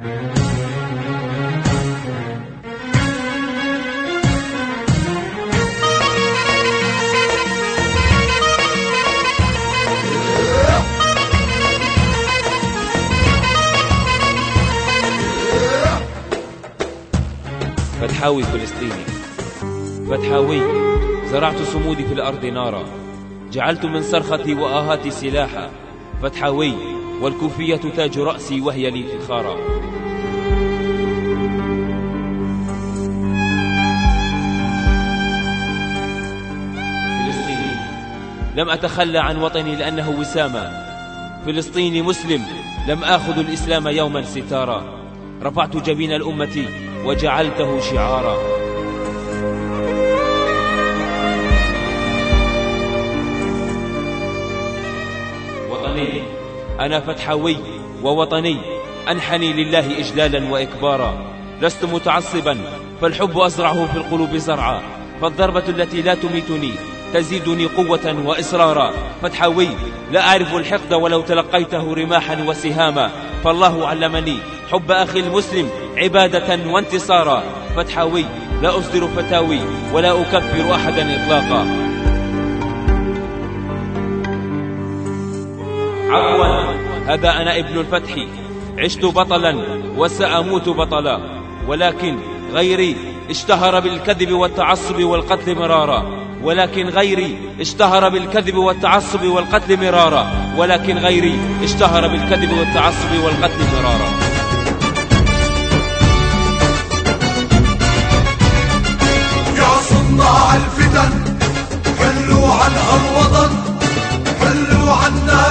فتحاوي فلسطيني. فتحاوي زرعت صمودي في الأرض نارا. جعلت من صرختي وآهاتي سلاحا. فتحاوي والكوفية تاج رأسي وهي لي فخارا. فلسطيني. لم أتخلى عن وطني لأنه وسامة فلسطيني مسلم. لم آخذ الإسلام يوما ستارا. رفعت جبين الأمة وجعلته شعارا. أنا فتحوي ووطني. أنحني لله إجلالا وإكبارا. لست متعصبا فالحب أزرعه في القلوب زرعا. فالضربة التي لا تميتني تزيدني قوة وإصرارا. فتحوي لا أعرف الحقد ولو تلقيته رماحا وسهاما. فالله علمني حب أخي المسلم عبادة وانتصارا. فتحوي لا أصدر فتاوي ولا أكفر أحدا إطلاقا. عفوا. هذا أنا ابن الفتح. عشت بطلا وسأموت بطلا. ولكن غيري اشتهر بالكذب والتعصب والقتل مرارا. ولكن غيري اشتهر بالكذب والتعصب والقتل مرارا. ولكن غيري اشتهر بالكذب والتعصب والقتل مرارا. يا صناع الفتن حلوا عنها الوطن حلوا عنا